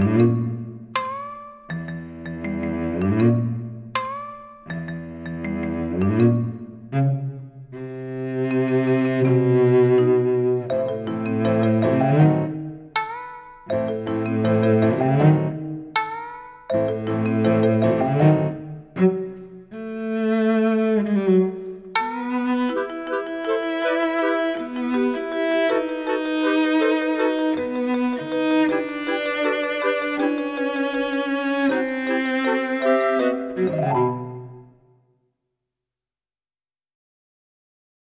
Mm-hmm.